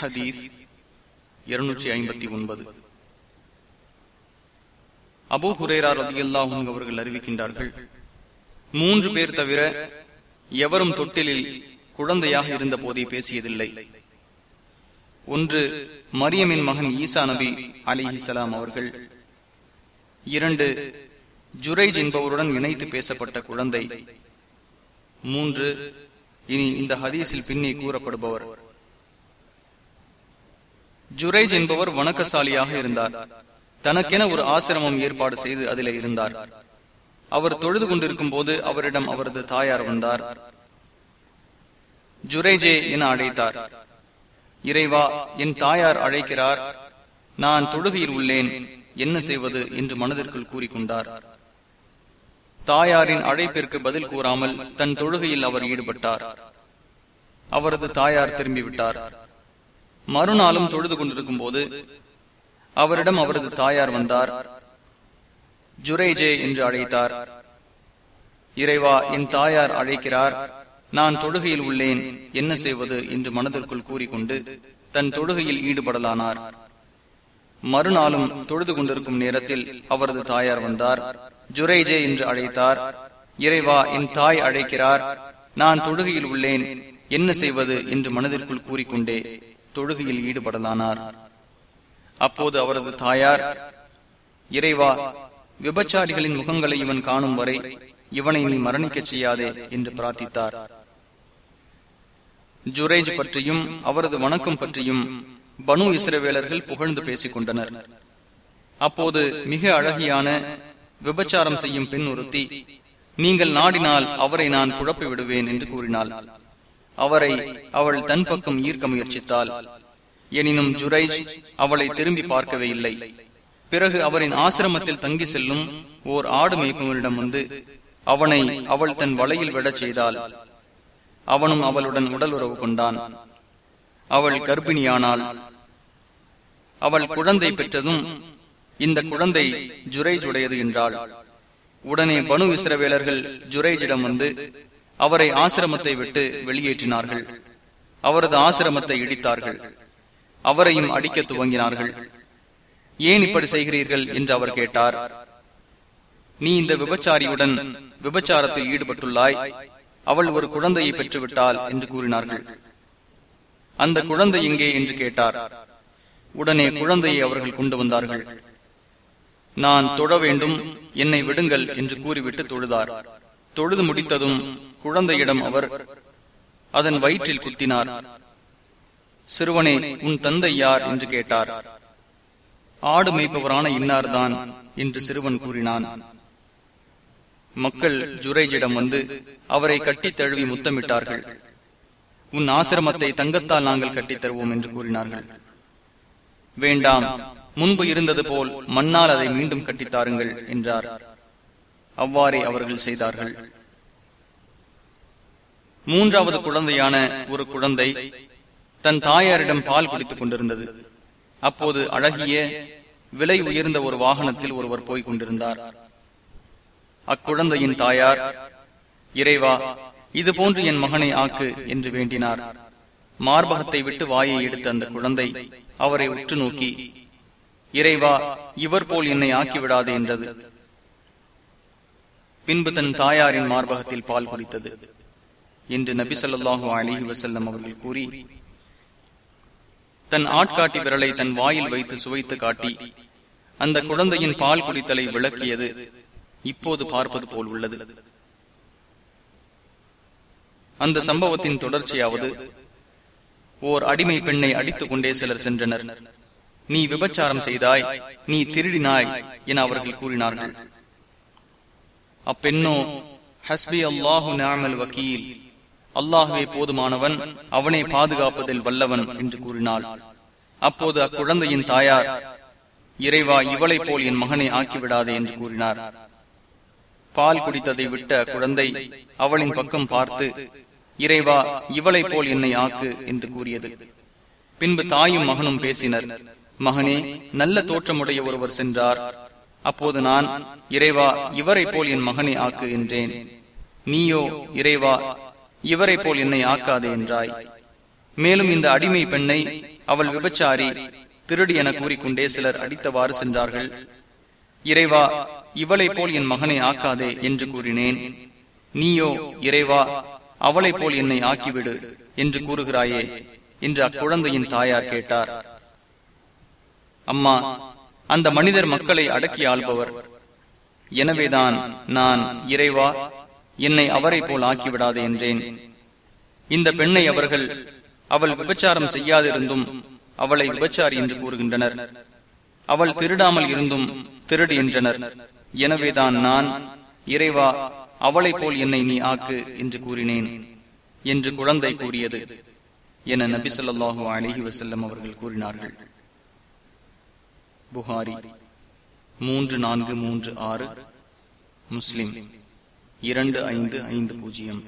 ஹதீஸ் இருநூற்றி ஐம்பத்தி ஒன்பது. அபு ஹுரேரா ரதியல்லாஹும் அவர்கள் அறிவிக்கின்றார்கள் மூன்று பேர் தவிர எவரும் தொட்டிலில் குழந்தையாக இருந்த போதே பேசியதில்லை. ஒன்று மரியமின் மகன் ஈசா நபி அலிஹிசலாம் அவர்கள் இரண்டு ஜுரைஜ் என்பவருடன் இணைத்து பேசப்பட்ட குழந்தை மூன்று இனி இந்த ஹதீஸில் பின்னே கூறப்படுபவர். ஜுரேஜ் என்பவர் வணக்கசாலியாக இருந்தார். தனக்கென ஒரு ஆசிரமம் ஏற்பாடு செய்து அதில் இருந்தார். அவர் தொழுது கொண்டிருக்கும் போது அவரிடம் அவரது தாயார் வந்தார். ஜுரேஜே என அழைத்தார். இறைவா என் தாயார் அழைக்கிறார். நான் தொழுகையில் உள்ளேன். என்ன செய்வது? என்று மனதிற்குள் கூறிக்கொண்டார். தாயாரின் அழைப்பிற்கு பதில் கூறாமல் தன் தொழுகையில் அவர் ஈடுபட்டார். அவரது தாயார் திரும்பிவிட்டார். மறுநாளும் தொழுது கொண்டிருக்கும் போது அவரிடம் அவரது தாயார் வந்தார். ஜுரேஜே என்று அழைத்தார். இறைவா என் தாயார் அழைக்கிறார். நான் தொழுகையில் உள்ளேன். என்ன செய்வது என்று மனதிற்குள் கூறிக்கொண்டு தன் தொழுகையில் ஈடுபடலானார். மறுநாளும் தொழுது கொண்டிருக்கும் நேரத்தில் அவரது தாயார் வந்தார். ஜுரேஜே என்று அழைத்தார். இறைவா என் தாய் அழைக்கிறார். நான் தொழுகையில் உள்ளேன். என்ன செய்வது என்று மனதிற்குள் கூறிக்கொண்டே தொழுகையில் ஈடுபடலானார். அப்போது அவரது தாயார் இறைவா விபச்சாரிகளின் முகங்களை இவன் காணும் வரை இவனை நீ மரணிக்க செய்யாதே என்று பிரார்த்தித்தார். ஜுரேஜ் பற்றியும் அவரது வணக்கம் பற்றியும் பனு இஸ்ரவேலர்கள் புகழ்ந்து பேசிக் கொண்டனர். அப்போது மிக அழகியான விபச்சாரம் செய்யும் பெண் ஒருத்தி நீங்கள் நாடினால் அவரை நான் குழப்பி விடுவேன் என்று கூறினாள். அவரை அவள் தன் பக்கம் ஈர்க்க முயற்சித்தாள். எனினும் ஜுரைஜ் அவளை திரும்பி பார்க்கவே இல்லை. பிறகு அவரின் ஆசிரமத்தில் தங்கி செல்லும் ஓர் ஆடு மேய்ப்பவரிடம் வந்து அவனை அவள் தன் வலையில் விடச் செய்தாள். அவனும் அவளுடன் உடல் உறவு கொண்டான். அவள் கர்ப்பிணியானாள். அவள் குழந்தை பெற்றதும் இந்த குழந்தை ஜுரைஜுடையது என்றாள். உடனே பனு இஸ்ரவேலர்கள் ஜுரைஜிடம் வந்து அவரை ஆசிரமத்தை விட்டு வெளியேற்றினார்கள். அவரது ஆசிரமத்தை இடித்தார்கள். அவரையும் அடிக்க துவங்கினார்கள். ஏன் இப்படி செய்கிறீர்கள்? என்று அவர் கேட்டார். நீ இந்த விபச்சாரியுடன் விபச்சாரத்தில் ஈடுபட்டுள்ளாய். அவள் ஒரு குழந்தையை பெற்றுவிட்டாள் என்று கூறினார்கள். அந்த குழந்தை எங்கே? என்று கேட்டார். உடனே குழந்தையை அவர்கள் கொண்டு வந்தார்கள். நான் தொழ வேண்டும் என்னை விடுங்கள் என்று கூறிவிட்டு தொழுதார். தொழுது முடித்ததும் குழந்தையிடம் அவர் அதன் வயிற்றில் குத்தினார். சிறுவனே உன் தந்தை யார்? என்று கேட்டார். ஆடு மேய்ப்பவரான இன்னார்தான் என்று சிறுவன் கூறினான். மக்கள் ஜுரேஜிடம் வந்து அவரை கட்டித் தழுவி முத்தமிட்டார்கள். உன் ஆசிரமத்தை தங்கத்தால் நாங்கள் கட்டித் தருவோம் என்று கூறினார்கள். வேண்டாம் முன்பு இருந்தது போல் மண்ணால் அதை மீண்டும் கட்டித்தாருங்கள் என்றார். அவ்வாறே அவர்கள் செய்தார்கள். மூன்றாவது குழந்தையான ஒரு குழந்தை தன் தாயாரிடம் பால் குடித்துக் கொண்டிருந்தது. அப்போது அழகிய விலை உயர்ந்த ஒரு வாகனத்தில் ஒருவர் போய் கொண்டிருந்தார். அக்குழந்தையின் தாயார் இறைவா இது போன்று என் மகனை ஆக்கு என்று வேண்டினார். மார்பகத்தை விட்டு வாயை எடுத்த அந்த குழந்தை அவரை உற்று நோக்கி இறைவா இவர் போல் என்னை ஆக்கிவிடாது என்றது. பின்பு தன் தாயாரின் மார்பகத்தில் பால் குடித்தது. என்று நபி சொல்லாஹு அலிஹி வசல்லம் அவர்கள் கூறி தன் ஆட்காட்டி விரலை தன் வாயில் வைத்து சுவைத்து காட்டி அந்த குழந்தையின் பால் குடித்தலை விளக்கியது இப்போது பார்ப்பது போல் உள்ளது. அந்த சம்பவத்தின் தொடர்ச்சியாவது ஓர் அடிமை பெண்ணை அடித்துக் கொண்டே சிலர் சென்றனர். நீ விபச்சாரம் செய்தாய் நீ திருடினாய் என அவர்கள் கூறினார்கள். அப்பெண்ணோ ஹஸ்பி அல்லாஹு நாமல் வக்கீல் அல்லாஹுவே போதுமானவன் அவனை பாதுகாப்பதில் வல்லவன் என்று கூறினாள். அப்போது அக்குழந்தையின் தாயார் இறைவா இவளை போல் என் மகனை ஆக்கிவிடாதே என்று கூறினார். பால் குடித்ததை விட்ட குழந்தை அவளின் பக்கம் பார்த்து இறைவா இவளை போல் என்னை ஆக்கு என்று கூறியது. பின்பு தாயும் மகனும் பேசினர். மகனே நல்ல தோற்றமுடைய ஒருவர் சென்றார். அப்போது நான் இறைவா இவரை போல் என் மகனை ஆக்கு என்றேன். நீயோ இறைவா இவரை போல் என்னை ஆக்காதே என்றாய். மேலும் இந்த அடிமை பெண்ணை அவள் விபச்சாரி திருடி என கூறிக்கொண்டே சிலர் அடித்தவாறு சென்றார்கள். இறைவா இவளை போல் என் மகனை ஆக்காதே என்று கூறினேன். நீயோ இறைவா அவளை போல் என்னை ஆக்கிவிடு என்று கூறுகிறாயே என்று அக்குழந்தையின் தாயார் கேட்டார். அம்மா அந்த மனிதர் மக்களை அடக்கி ஆள்பவர். எனவேதான் நான் இறைவா என்னை அவரை போல் ஆக்கிவிடாது என்றேன். இந்த பெண்ணை அவர்கள் அவள் விபச்சாரம் செய்யாதிருந்தும் அவளை விபச்சாரி என்று கூறுகின்றனர். அவள் திருடாமல் இருந்தும் திருடு என்றனர். எனவேதான் நான் இறைவா அவளை போல் என்னை நீ ஆக்கு என்று கூறினேன் என்று குழந்தை கூறியது என நபி சொல்லாஹு அலிஹி வசல்லம் அவர்கள் கூறினார்கள். புகாரி மூன்று நான்கு மூன்று ஆறு முஸ்லிம். இரண்டு ஐந்து ஐந்து பூஜ்ஜியம்.